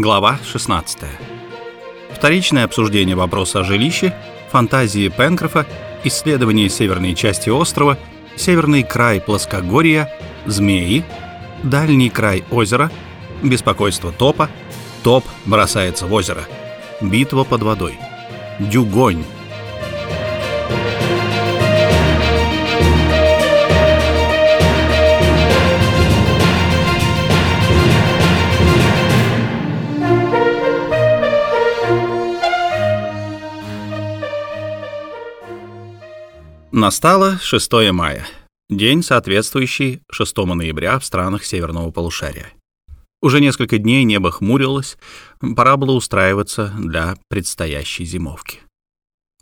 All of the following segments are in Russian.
Глава 16. Вторичное обсуждение вопроса о жилище, фантазии Пенкрофа, исследование северной части острова, северный край плоскогорья, змеи, дальний край озера, беспокойство топа, топ бросается в озеро, битва под водой, дюгонь. Настало 6 мая, день, соответствующий 6 ноября в странах северного полушария. Уже несколько дней небо хмурилось, пора было устраиваться для предстоящей зимовки.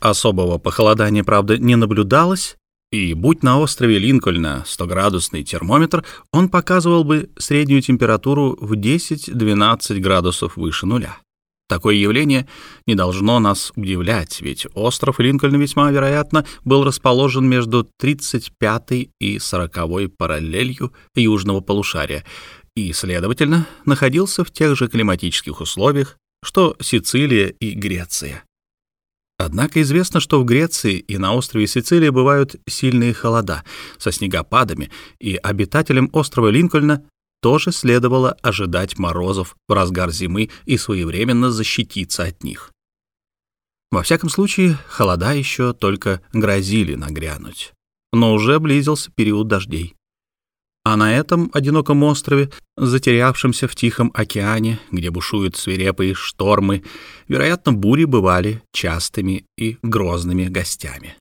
Особого похолодания, правда, не наблюдалось, и будь на острове Линкольна 100-градусный термометр, он показывал бы среднюю температуру в 10-12 градусов выше нуля. Такое явление не должно нас удивлять, ведь остров Линкольн весьма вероятно был расположен между 35 и 40 параллелью южного полушария и, следовательно, находился в тех же климатических условиях, что Сицилия и Греция. Однако известно, что в Греции и на острове Сицилия бывают сильные холода со снегопадами, и обитателям острова Линкольна тоже следовало ожидать морозов в разгар зимы и своевременно защититься от них. Во всяком случае, холода еще только грозили нагрянуть, но уже близился период дождей. А на этом одиноком острове, затерявшемся в Тихом океане, где бушуют свирепые штормы, вероятно, бури бывали частыми и грозными гостями.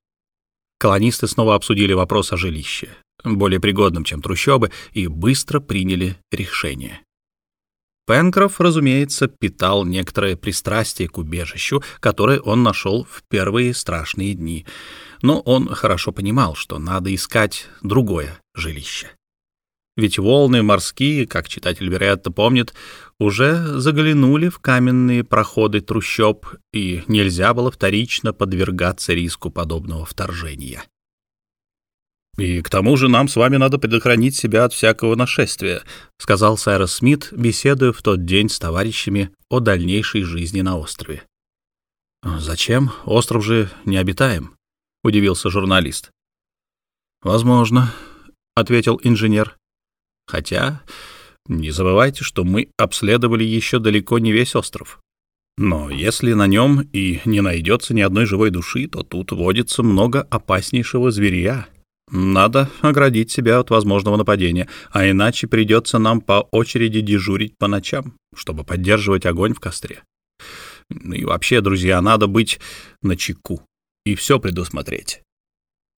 Колонисты снова обсудили вопрос о жилище более пригодным, чем трущобы, и быстро приняли решение. Пенкроф, разумеется, питал некоторое пристрастие к убежищу, которое он нашел в первые страшные дни, но он хорошо понимал, что надо искать другое жилище. Ведь волны морские, как читатель, вероятно, помнит, уже заглянули в каменные проходы трущоб, и нельзя было вторично подвергаться риску подобного вторжения. «И к тому же нам с вами надо предохранить себя от всякого нашествия», сказал Сайрос Смит, беседуя в тот день с товарищами о дальнейшей жизни на острове. «Зачем? Остров же необитаем», — удивился журналист. «Возможно», — ответил инженер. «Хотя не забывайте, что мы обследовали еще далеко не весь остров. Но если на нем и не найдется ни одной живой души, то тут водится много опаснейшего зверя, надо оградить себя от возможного нападения, а иначе придется нам по очереди дежурить по ночам, чтобы поддерживать огонь в костре. И вообще, друзья, надо быть на чеку и все предусмотреть.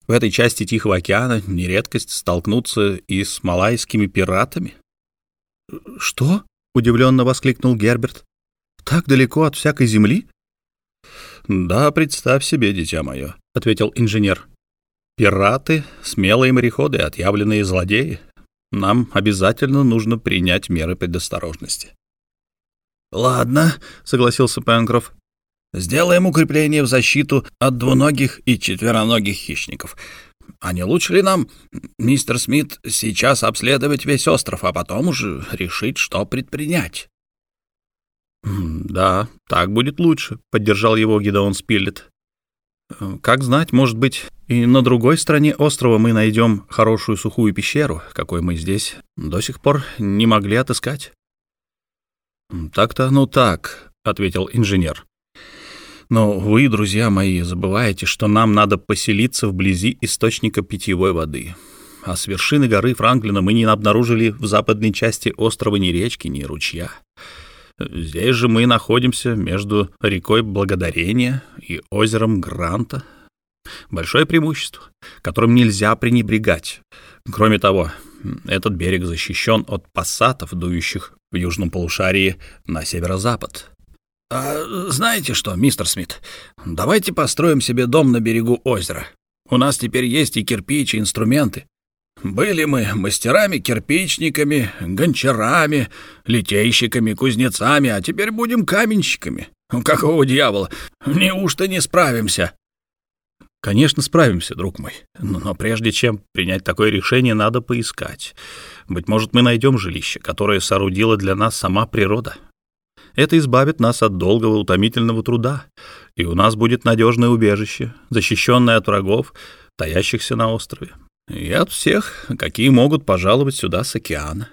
В этой части Тихого океана не редкость столкнуться и с малайскими пиратами. «Что?» — удивленно воскликнул Герберт. «Так далеко от всякой земли?» «Да, представь себе, дитя мое», — ответил инженер. Пираты, смелые мореходы, отъявленные злодеи. Нам обязательно нужно принять меры предосторожности. «Ладно», — согласился Пенкроф. «Сделаем укрепление в защиту от двуногих и четвероногих хищников. А не лучше ли нам, мистер Смит, сейчас обследовать весь остров, а потом уже решить, что предпринять?» «Да, так будет лучше», — поддержал его Гидеон Спиллет. Как знать, может быть, и на другой стороне острова мы найдем хорошую сухую пещеру, какой мы здесь до сих пор не могли отыскать. «Так-то ну так», — ответил инженер. «Но вы, друзья мои, забываете, что нам надо поселиться вблизи источника питьевой воды. А с вершины горы Франклина мы не обнаружили в западной части острова ни речки, ни ручья. Здесь же мы находимся между рекой Благодарения и озером Гранта. Большое преимущество, которым нельзя пренебрегать. Кроме того, этот берег защищен от пассатов, дующих в южном полушарии на северо-запад. А знаете что, мистер Смит, давайте построим себе дом на берегу озера. У нас теперь есть и кирпич, и инструменты. Были мы мастерами-кирпичниками, гончарами, литейщиками, кузнецами, а теперь будем каменщиками. Какого дьявола? Неужто не справимся?» «Конечно, справимся, друг мой. Но, прежде чем принять такое решение, надо поискать. Быть может, мы найдем жилище, которое соорудила для нас сама природа. Это избавит нас от долгого утомительного труда, и у нас будет надежное убежище, защищенное от врагов, таящихся на острове, и от всех, какие могут пожаловать сюда с океана.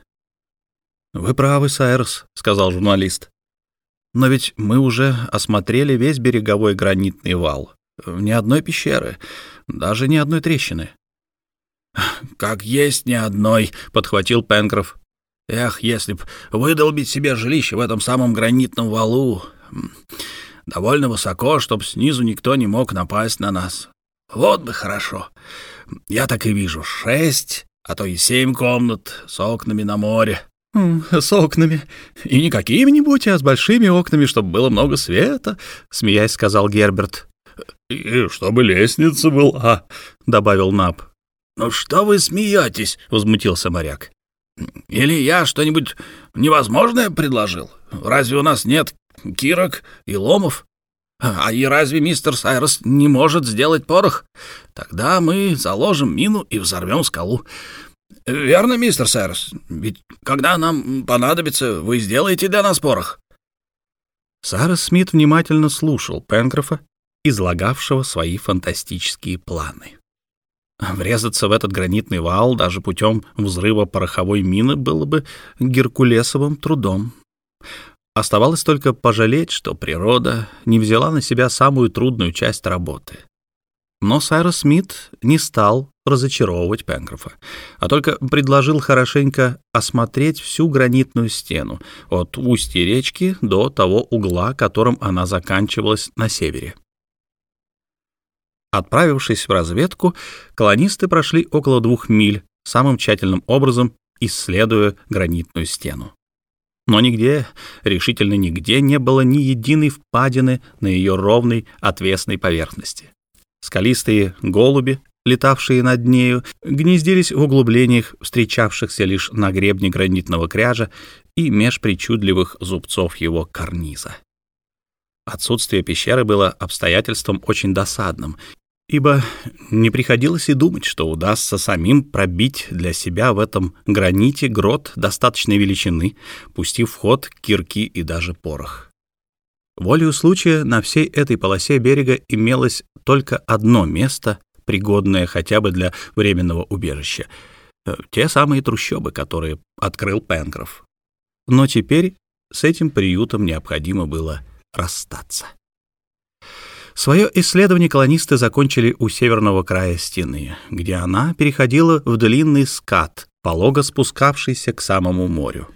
«Вы правы, Сайрос», — сказал журналист. «Но ведь мы уже осмотрели весь береговой гранитный вал. Ни одной пещеры, даже ни одной трещины». «Как есть ни одной», — подхватил Пенкроф. «Эх, если б выдолбить себе жилище в этом самом гранитном валу, довольно высоко, чтоб снизу никто не мог напасть на нас. Вот бы хорошо. Я так и вижу шесть, а то и семь комнат с окнами на море. «С окнами. И не какими-нибудь, а с большими окнами, чтобы было много света», — смеясь сказал Герберт. «И чтобы лестница была», — добавил Наб. «Ну что вы смеетесь?» — возмутился моряк. «Или я что-нибудь невозможное предложил? Разве у нас нет кирок и ломов? А и разве мистер Сайрос не может сделать порох? Тогда мы заложим мину и взорвем скалу. «Верно, мистер Сэрс. Ведь когда нам понадобится, вы сделаете для нас порох». Сарас Смит внимательно слушал Пенкрофа, излагавшего свои фантастические планы. Врезаться в этот гранитный вал даже путем взрыва пороховой мины было бы геркулесовым трудом. Оставалось только пожалеть, что природа не взяла на себя самую трудную часть работы. Но Сайрос Смит не стал разочаровывать Пенкрофа, а только предложил хорошенько осмотреть всю гранитную стену от устья речки до того угла, которым она заканчивалась на севере. Отправившись в разведку, колонисты прошли около двух миль, самым тщательным образом исследуя гранитную стену. Но нигде, решительно нигде, не было ни единой впадины на ее ровной отвесной поверхности. Скалистые голуби летавшие над нею, гнездились в углублениях, встречавшихся лишь на гребне гранитного кряжа и меж причудливых зубцов его карниза. Отсутствие пещеры было обстоятельством очень досадным, ибо не приходилось и думать, что удастся самим пробить для себя в этом граните грот достаточной величины, пустив в ход кирки и даже порох. Волею случая на всей этой полосе берега имелось только одно место, пригодное хотя бы для временного убежища. Э, те самые трущобы, которые открыл Пенкроф. Но теперь с этим приютом необходимо было расстаться. Свое исследование колонисты закончили у северного края стены, где она переходила в длинный скат, полого спускавшийся к самому морю.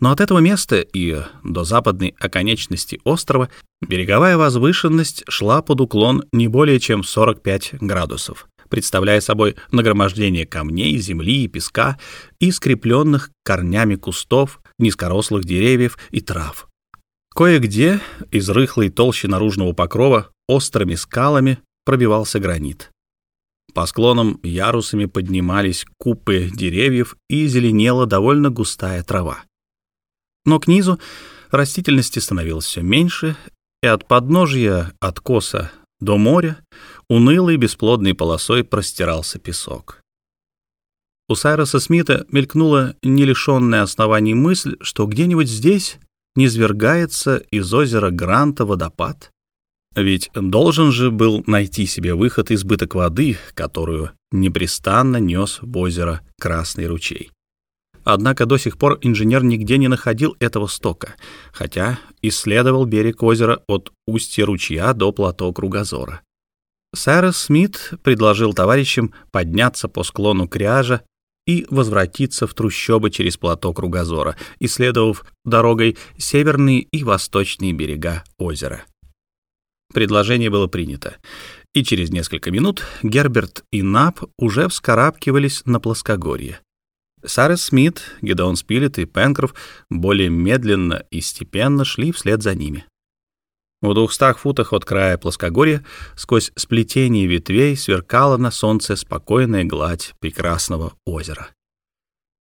Но от этого места и до западной оконечности острова береговая возвышенность шла под уклон не более чем 45 градусов, представляя собой нагромождение камней, земли и песка и скрепленных корнями кустов, низкорослых деревьев и трав. Кое-где из рыхлой толщи наружного покрова острыми скалами пробивался гранит. По склонам ярусами поднимались купы деревьев и зеленела довольно густая трава. Но к низу растительности становилось все меньше, и от подножья откоса до моря унылой бесплодной полосой простирался песок. У Сайроса Смита мелькнула не лишенная оснований мысль, что где-нибудь здесь низвергается из озера Гранта водопад. Ведь должен же был найти себе выход избыток воды, которую непрестанно нес в озеро Красный ручей. Однако до сих пор инженер нигде не находил этого стока, хотя исследовал берег озера от устья ручья до плато Кругозора. Сайрес Смит предложил товарищам подняться по склону кряжа и возвратиться в трущобы через плато Кругозора, исследовав дорогой северные и восточные берега озера. Предложение было принято, и через несколько минут Герберт и Нап уже вскарабкивались на плоскогорье. Сарес Смит, Гедеон Спилет и Пенкроф более медленно и степенно шли вслед за ними. В двухстах футах от края плоскогорья сквозь сплетение ветвей сверкала на солнце спокойная гладь прекрасного озера.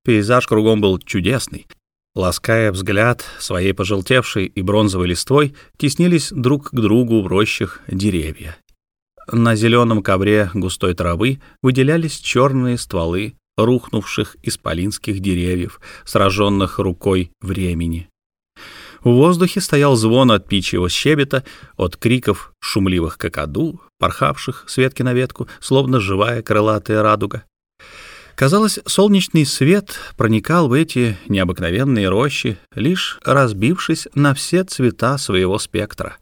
Пейзаж кругом был чудесный. Лаская взгляд своей пожелтевшей и бронзовой листвой, теснились друг к другу в рощах деревья. На зеленом ковре густой травы выделялись черные стволы рухнувших исполинских деревьев, сраженных рукой времени. В воздухе стоял звон от птичьего щебета, от криков шумливых кокоду, порхавших с ветки на ветку, словно живая крылатая радуга. Казалось, солнечный свет проникал в эти необыкновенные рощи, лишь разбившись на все цвета своего спектра.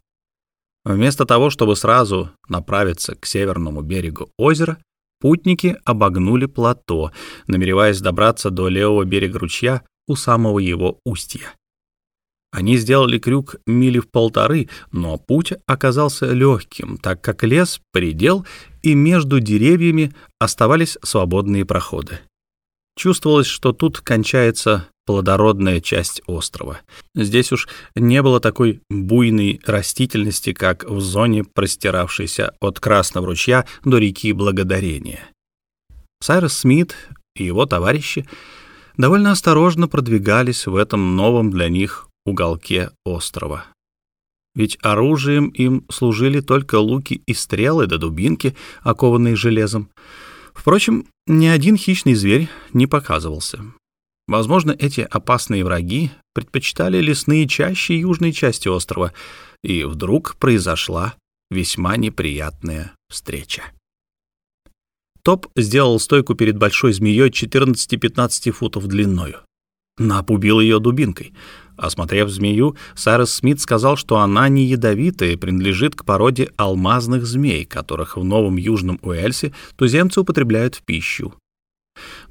Вместо того, чтобы сразу направиться к северному берегу озера, путники обогнули плато, намереваясь добраться до левого берега ручья у самого его устья. Они сделали крюк мили в полторы, но путь оказался легким, так как лес предел, и между деревьями оставались свободные проходы. Чувствовалось, что тут кончается плодородная часть острова. Здесь уж не было такой буйной растительности, как в зоне, простиравшейся от Красного ручья до реки Благодарения. Сайрос Смит и его товарищи довольно осторожно продвигались в этом новом для них уголке острова. Ведь оружием им служили только луки и стрелы да дубинки, окованные железом. Впрочем, ни один хищный зверь не показывался. Возможно, эти опасные враги предпочитали лесные чащи южной части острова, и вдруг произошла весьма неприятная встреча. Топ сделал стойку перед большой змеей 14-15 футов длиною. Нап убил ее дубинкой. Осмотрев змею, Сайрес Смит сказал, что она не ядовитая и принадлежит к породе алмазных змей, которых в Новом Южном Уэльсе туземцы употребляют в пищу.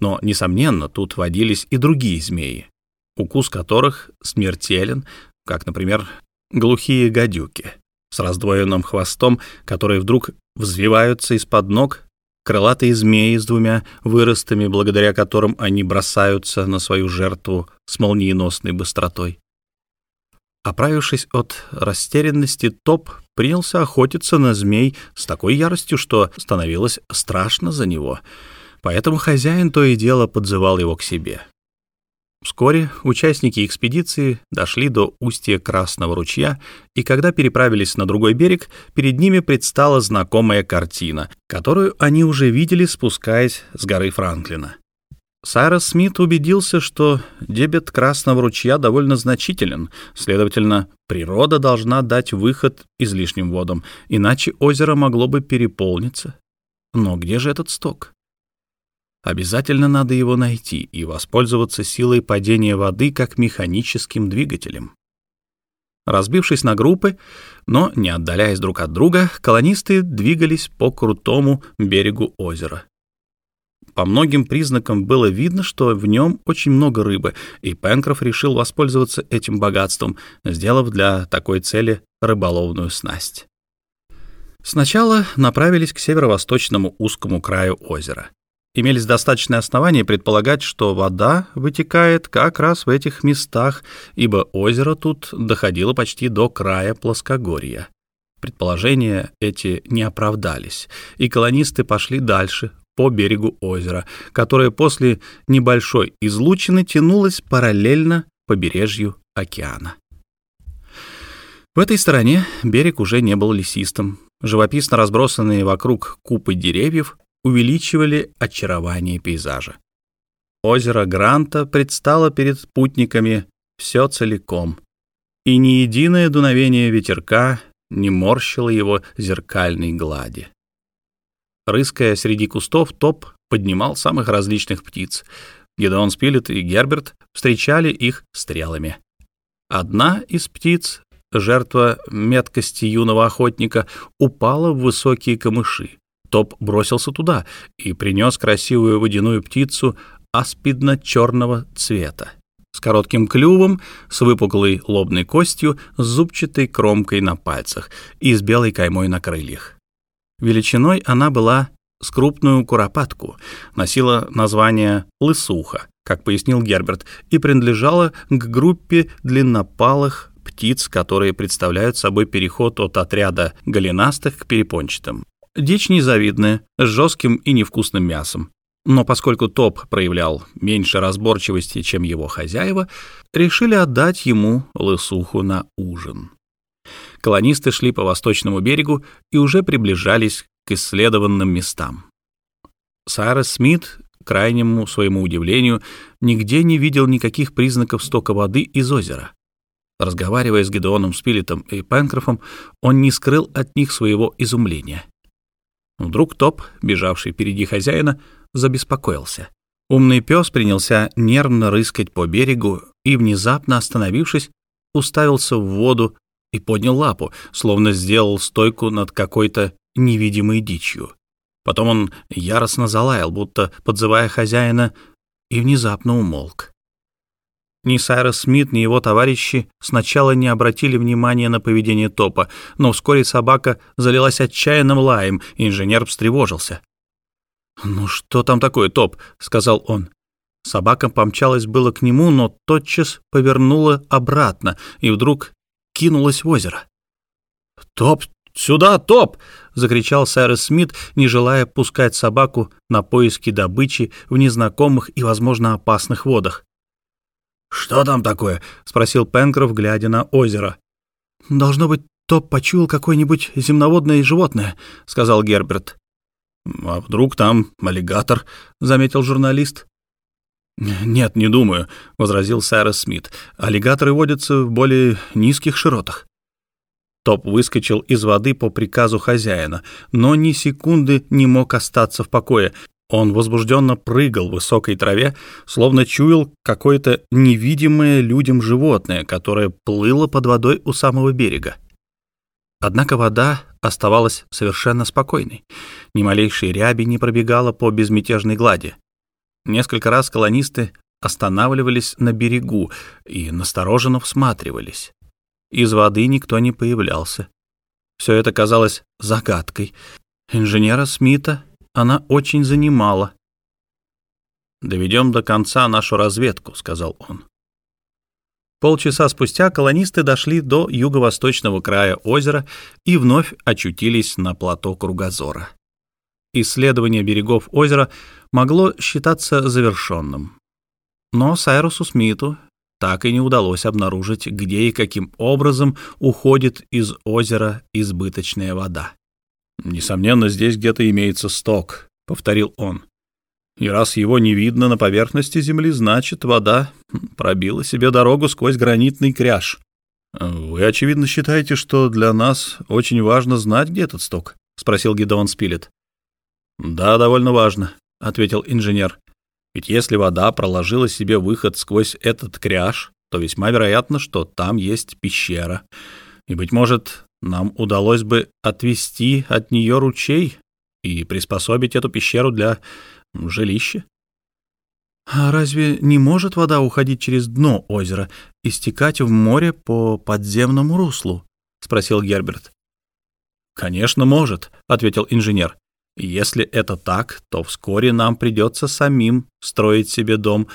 Но, несомненно, тут водились и другие змеи, укус которых смертелен, как, например, глухие гадюки с раздвоенным хвостом, которые вдруг взвиваются из-под ног крылатые змеи с двумя выростами, благодаря которым они бросаются на свою жертву с молниеносной быстротой. Оправившись от растерянности, Топ принялся охотиться на змей с такой яростью, что становилось страшно за него. Поэтому хозяин то и дело подзывал его к себе. Вскоре участники экспедиции дошли до устья Красного ручья, и когда переправились на другой берег, перед ними предстала знакомая картина, которую они уже видели, спускаясь с горы Франклина. Сайрос Смит убедился, что дебет Красного ручья довольно значителен, следовательно, природа должна дать выход излишним водам, иначе озеро могло бы переполниться. Но где же этот сток? Обязательно надо его найти и воспользоваться силой падения воды как механическим двигателем. Разбившись на группы, но не отдаляясь друг от друга, колонисты двигались по крутому берегу озера. По многим признакам было видно, что в нем очень много рыбы, и Пенкроф решил воспользоваться этим богатством, сделав для такой цели рыболовную снасть. Сначала направились к северо-восточному узкому краю озера имелись достаточные основания предполагать, что вода вытекает как раз в этих местах, ибо озеро тут доходило почти до края плоскогорья. Предположения эти не оправдались, и колонисты пошли дальше, по берегу озера, которое после небольшой излучины тянулось параллельно побережью океана. В этой стороне берег уже не был лесистым. Живописно разбросанные вокруг купы деревьев увеличивали очарование пейзажа. Озеро Гранта предстало перед спутниками все целиком, и ни единое дуновение ветерка не морщило его зеркальной глади. Рыская среди кустов, Топ поднимал самых различных птиц. Гедеон Спилет и Герберт встречали их стрелами. Одна из птиц, жертва меткости юного охотника, упала в высокие камыши. Топ бросился туда и принес красивую водяную птицу аспидно-черного цвета с коротким клювом, с выпуклой лобной костью, с зубчатой кромкой на пальцах и с белой каймой на крыльях. Величиной она была с крупную куропатку, носила название «лысуха», как пояснил Герберт, и принадлежала к группе длиннопалых птиц, которые представляют собой переход от отряда голенастых к перепончатым. Дичь незавидная, с жестким и невкусным мясом. Но поскольку Топ проявлял меньше разборчивости, чем его хозяева, решили отдать ему лысуху на ужин. Колонисты шли по восточному берегу и уже приближались к исследованным местам. Сайрес Смит, к крайнему своему удивлению, нигде не видел никаких признаков стока воды из озера. Разговаривая с Гедеоном Спилетом и Пенкрофом, он не скрыл от них своего изумления. Вдруг Топ, бежавший впереди хозяина, забеспокоился. Умный пес принялся нервно рыскать по берегу и, внезапно остановившись, уставился в воду и поднял лапу, словно сделал стойку над какой-то невидимой дичью. Потом он яростно залаял, будто подзывая хозяина, и внезапно умолк. Ни Сайрос Смит, ни его товарищи сначала не обратили внимания на поведение Топа, но вскоре собака залилась отчаянным лаем, и инженер встревожился. «Ну что там такое, Топ?» — сказал он. Собака помчалась было к нему, но тотчас повернула обратно и вдруг кинулась в озеро. «Топ, сюда, Топ!» — закричал Сайрес Смит, не желая пускать собаку на поиски добычи в незнакомых и, возможно, опасных водах. «Что там такое?» — спросил Пенкроф, глядя на озеро. «Должно быть, Топ почуял какое-нибудь земноводное животное», — сказал Герберт. «А вдруг там аллигатор?» — заметил журналист. «Нет, не думаю», — возразил Сайрес Смит. «Аллигаторы водятся в более низких широтах». Топ выскочил из воды по приказу хозяина, но ни секунды не мог остаться в покое. Он возбужденно прыгал в высокой траве, словно чуял какое-то невидимое людям животное, которое плыло под водой у самого берега. Однако вода оставалась совершенно спокойной. Ни малейшей ряби не пробегала по безмятежной глади. Несколько раз колонисты останавливались на берегу и настороженно всматривались. Из воды никто не появлялся. Все это казалось загадкой. Инженера Смита она очень занимала. «Доведем до конца нашу разведку», — сказал он. Полчаса спустя колонисты дошли до юго-восточного края озера и вновь очутились на плато Кругозора. Исследование берегов озера могло считаться завершенным. Но Сайрусу Смиту так и не удалось обнаружить, где и каким образом уходит из озера избыточная вода. «Несомненно, здесь где-то имеется сток», — повторил он. «И раз его не видно на поверхности земли, значит, вода пробила себе дорогу сквозь гранитный кряж. Вы, очевидно, считаете, что для нас очень важно знать, где этот сток?» — спросил Гидеон Спилет. «Да, довольно важно», — ответил инженер. «Ведь если вода проложила себе выход сквозь этот кряж, то весьма вероятно, что там есть пещера. И, быть может, нам удалось бы отвести от нее ручей и приспособить эту пещеру для жилища». «А разве не может вода уходить через дно озера и стекать в море по подземному руслу?» — спросил Герберт. «Конечно, может», — ответил инженер. Если это так, то вскоре нам придется самим строить себе дом,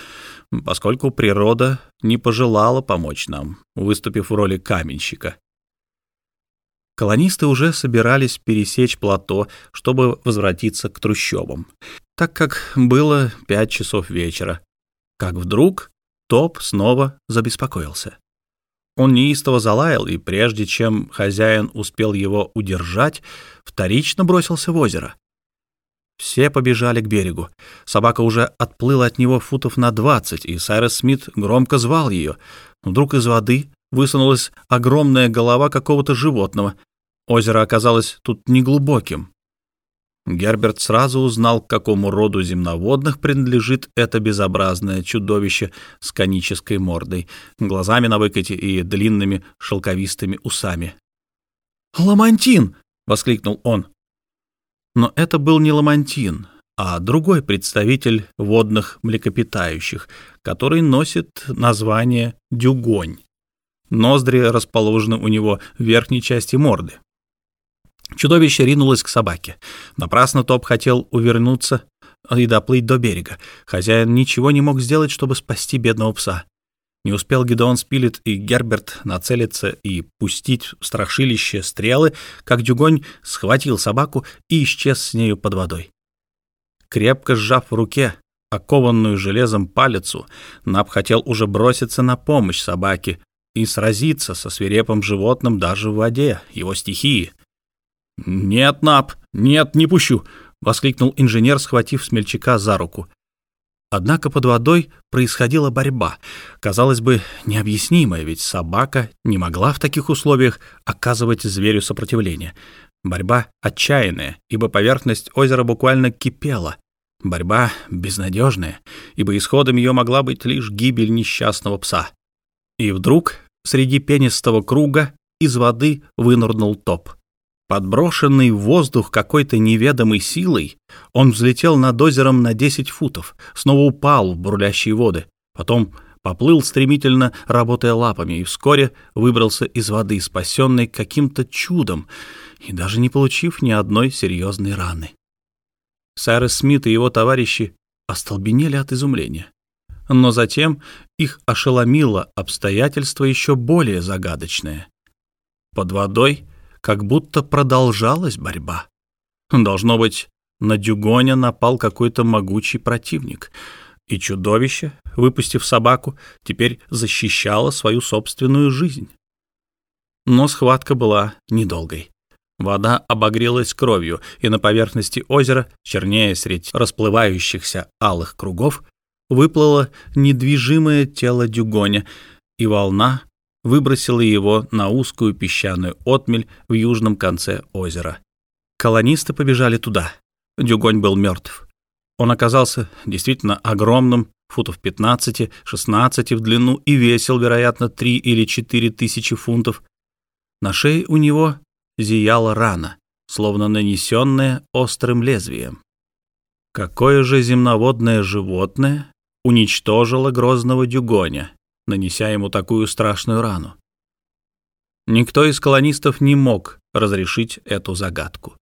поскольку природа не пожелала помочь нам, выступив в роли каменщика. Колонисты уже собирались пересечь плато, чтобы возвратиться к трущобам, так как было пять часов вечера. Как вдруг Топ снова забеспокоился. Он неистово залаял, и прежде чем хозяин успел его удержать, вторично бросился в озеро. Все побежали к берегу. Собака уже отплыла от него футов на двадцать, и Сайрес Смит громко звал ее. Вдруг из воды высунулась огромная голова какого-то животного. Озеро оказалось тут неглубоким. Герберт сразу узнал, к какому роду земноводных принадлежит это безобразное чудовище с конической мордой, глазами на выкате и длинными шелковистыми усами. «Ламантин!» — воскликнул он. Но это был не ламантин, а другой представитель водных млекопитающих, который носит название дюгонь. Ноздри расположены у него в верхней части морды. Чудовище ринулось к собаке. Напрасно Топ хотел увернуться и доплыть до берега. Хозяин ничего не мог сделать, чтобы спасти бедного пса. Не успел Гедеон Спилет и Герберт нацелиться и пустить в страшилище стрелы, как Дюгонь схватил собаку и исчез с нею под водой. Крепко сжав в руке окованную железом палицу, Наб хотел уже броситься на помощь собаке и сразиться со свирепым животным даже в воде, его стихии. «Нет, Наб, нет, не пущу!» — воскликнул инженер, схватив смельчака за руку. Однако под водой происходила борьба. Казалось бы, необъяснимая, ведь собака не могла в таких условиях оказывать зверю сопротивление. Борьба отчаянная, ибо поверхность озера буквально кипела. Борьба безнадежная, ибо исходом ее могла быть лишь гибель несчастного пса. И вдруг среди пенистого круга из воды вынырнул топ. Подброшенный в воздух какой-то неведомой силой, он взлетел над озером на 10 футов, снова упал в бурлящие воды, потом поплыл стремительно, работая лапами, и вскоре выбрался из воды, спасенный каким-то чудом и даже не получив ни одной серьезной раны. Сайрес Смит и его товарищи остолбенели от изумления. Но затем их ошеломило обстоятельство еще более загадочное. Под водой как будто продолжалась борьба. Должно быть, на Дюгоня напал какой-то могучий противник, и чудовище, выпустив собаку, теперь защищало свою собственную жизнь. Но схватка была недолгой. Вода обогрелась кровью, и на поверхности озера, чернее средь расплывающихся алых кругов, выплыло недвижимое тело Дюгоня, и волна выбросила его на узкую песчаную отмель в южном конце озера. Колонисты побежали туда. Дюгонь был мертв. Он оказался действительно огромным, футов 15-16 в длину и весил, вероятно, 3 или 4 тысячи фунтов. На шее у него зияла рана, словно нанесенная острым лезвием. Какое же земноводное животное уничтожило грозного дюгоня? Нанеся ему такую страшную рану. Никто из колонистов не мог разрешить эту загадку.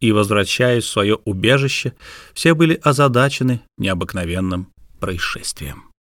И, возвращаясь в свое убежище, все были озадачены необыкновенным происшествием.